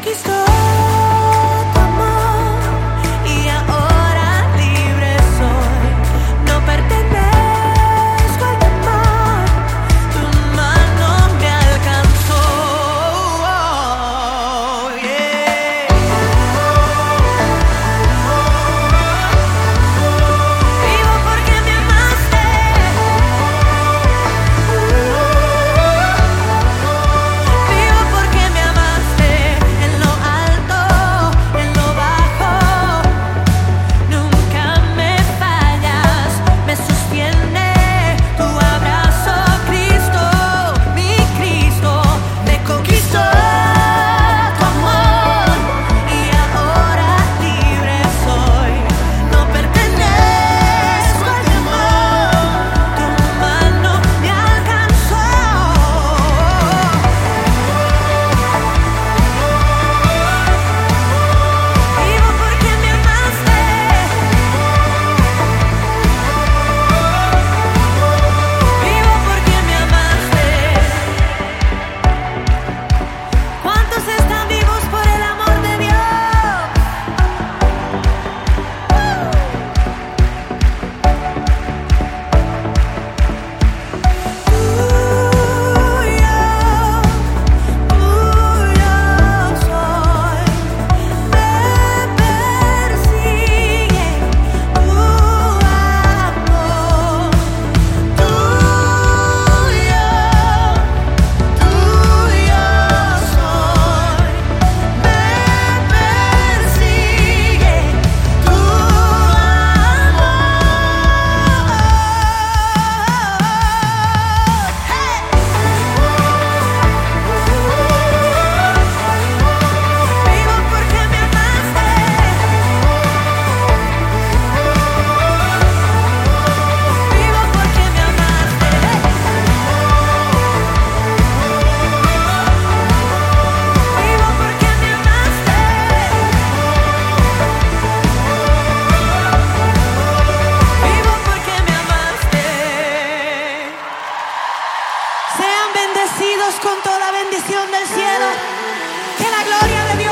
cookie store. con toda bendición del cielo. Que la gloria de Dios.